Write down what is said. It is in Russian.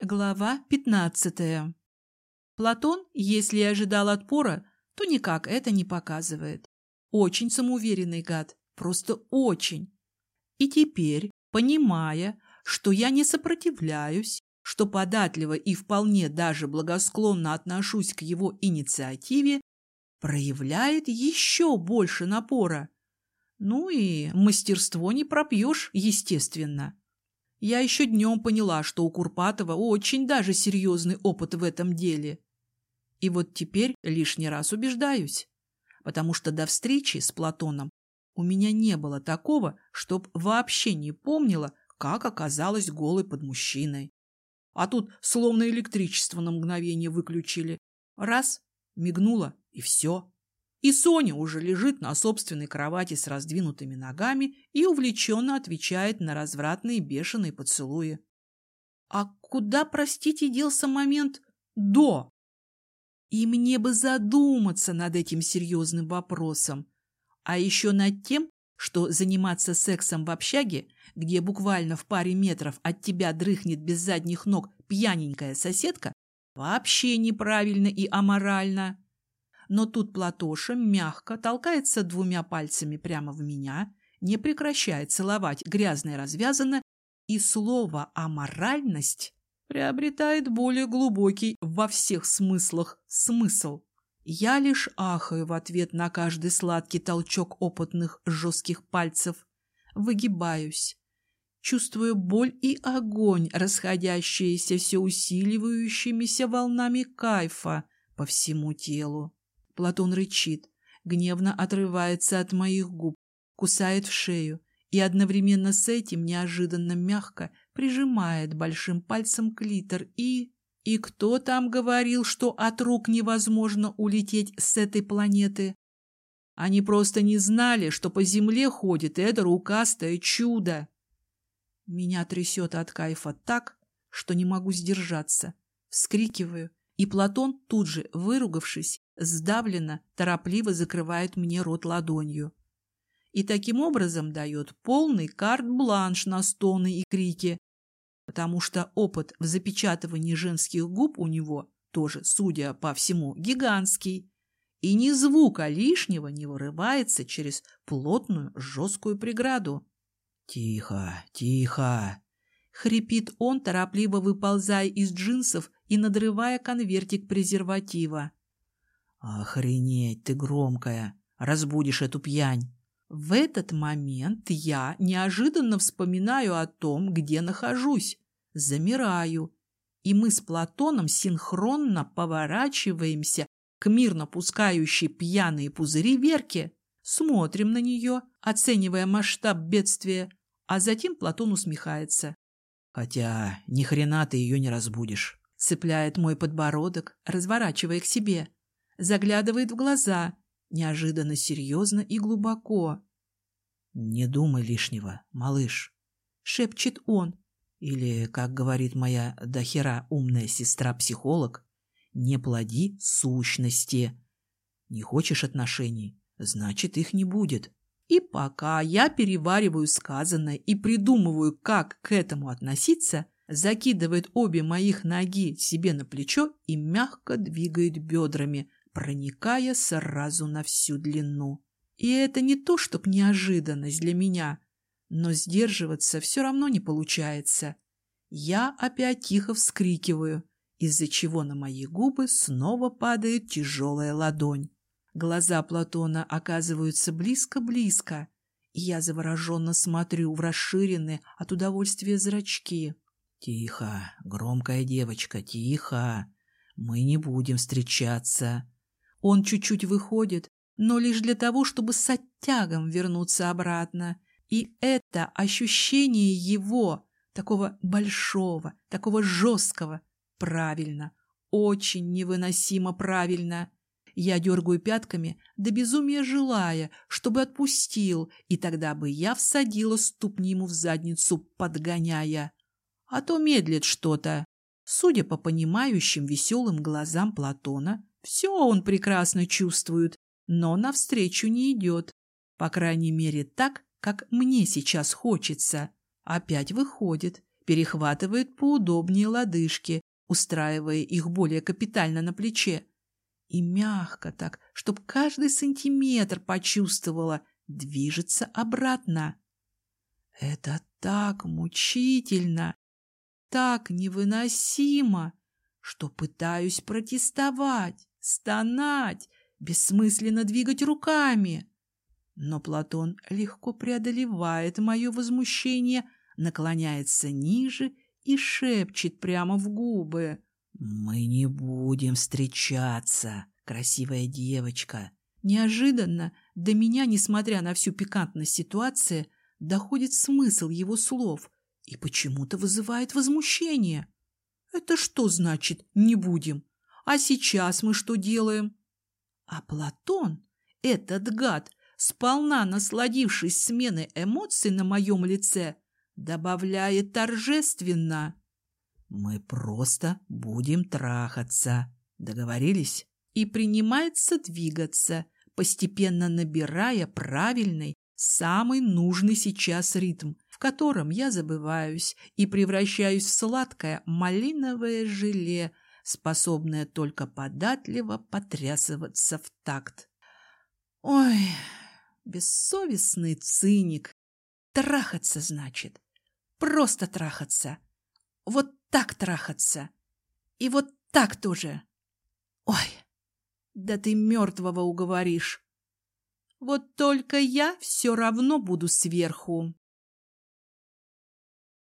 Глава пятнадцатая. Платон, если и ожидал отпора, то никак это не показывает. Очень самоуверенный гад, просто очень. И теперь, понимая, что я не сопротивляюсь, что податливо и вполне даже благосклонно отношусь к его инициативе, проявляет еще больше напора. Ну и мастерство не пропьешь, естественно. Я еще днем поняла, что у Курпатова очень даже серьезный опыт в этом деле. И вот теперь лишний раз убеждаюсь, потому что до встречи с Платоном у меня не было такого, чтоб вообще не помнила, как оказалась голой под мужчиной. А тут словно электричество на мгновение выключили. Раз, мигнуло, и все. И Соня уже лежит на собственной кровати с раздвинутыми ногами и увлеченно отвечает на развратные бешеные поцелуи. А куда, простите, делся момент «до»? И мне бы задуматься над этим серьезным вопросом. А еще над тем, что заниматься сексом в общаге, где буквально в паре метров от тебя дрыхнет без задних ног пьяненькая соседка, вообще неправильно и аморально. Но тут Платоша мягко толкается двумя пальцами прямо в меня, не прекращает целовать грязное развязано, и слово «аморальность» приобретает более глубокий во всех смыслах смысл. Я лишь ахаю в ответ на каждый сладкий толчок опытных жестких пальцев, выгибаюсь, чувствую боль и огонь, расходящиеся все усиливающимися волнами кайфа по всему телу. Платон рычит, гневно отрывается от моих губ, кусает в шею и одновременно с этим неожиданно мягко прижимает большим пальцем клитор и... И кто там говорил, что от рук невозможно улететь с этой планеты? Они просто не знали, что по земле ходит это рукастое чудо. Меня трясет от кайфа так, что не могу сдержаться. Вскрикиваю, и Платон, тут же выругавшись, сдавленно, торопливо закрывает мне рот ладонью. И таким образом дает полный карт-бланш на стоны и крики, потому что опыт в запечатывании женских губ у него тоже, судя по всему, гигантский, и ни звука лишнего не вырывается через плотную жесткую преграду. «Тихо, тихо!» — хрипит он, торопливо выползая из джинсов и надрывая конвертик презерватива. «Охренеть, ты громкая! Разбудишь эту пьянь!» В этот момент я неожиданно вспоминаю о том, где нахожусь, замираю, и мы с Платоном синхронно поворачиваемся к мирно пускающей пьяные пузыри Верке, смотрим на нее, оценивая масштаб бедствия, а затем Платон усмехается. «Хотя ни хрена ты ее не разбудишь», — цепляет мой подбородок, разворачивая к себе, заглядывает в глаза — неожиданно серьезно и глубоко. «Не думай лишнего, малыш», — шепчет он. Или, как говорит моя дохера умная сестра-психолог, «не плоди сущности». Не хочешь отношений, значит, их не будет. И пока я перевариваю сказанное и придумываю, как к этому относиться, закидывает обе моих ноги себе на плечо и мягко двигает бедрами, проникая сразу на всю длину. И это не то, чтоб неожиданность для меня, но сдерживаться все равно не получается. Я опять тихо вскрикиваю, из-за чего на мои губы снова падает тяжелая ладонь. Глаза Платона оказываются близко-близко, и я завороженно смотрю в расширенные от удовольствия зрачки. «Тихо, громкая девочка, тихо. Мы не будем встречаться. Он чуть-чуть выходит, но лишь для того, чтобы с оттягом вернуться обратно. И это ощущение его, такого большого, такого жесткого, правильно, очень невыносимо правильно. Я дергаю пятками, до безумия желая, чтобы отпустил, и тогда бы я всадила ступни ему в задницу, подгоняя. А то медлит что-то. Судя по понимающим веселым глазам Платона, все он прекрасно чувствует, но навстречу не идет. По крайней мере, так, как мне сейчас хочется. Опять выходит, перехватывает поудобнее лодыжки, устраивая их более капитально на плече. И мягко так, чтоб каждый сантиметр почувствовала, движется обратно. Это так мучительно, так невыносимо, что пытаюсь протестовать, стонать, бессмысленно двигать руками. Но Платон легко преодолевает мое возмущение, наклоняется ниже и шепчет прямо в губы. «Мы не будем встречаться, красивая девочка». Неожиданно до меня, несмотря на всю пикантность ситуации, доходит смысл его слов и почему-то вызывает возмущение. Это что значит «не будем»? А сейчас мы что делаем? А Платон, этот гад, сполна насладившись сменой эмоций на моем лице, добавляет торжественно. «Мы просто будем трахаться. Договорились?» И принимается двигаться, постепенно набирая правильный, самый нужный сейчас ритм, в котором я забываюсь и превращаюсь в сладкое малиновое желе, способное только податливо потрясываться в такт. Ой, бессовестный циник. Трахаться, значит. Просто трахаться. Вот так трахаться. И вот так тоже. Ой, да ты мертвого уговоришь. Вот только я все равно буду сверху.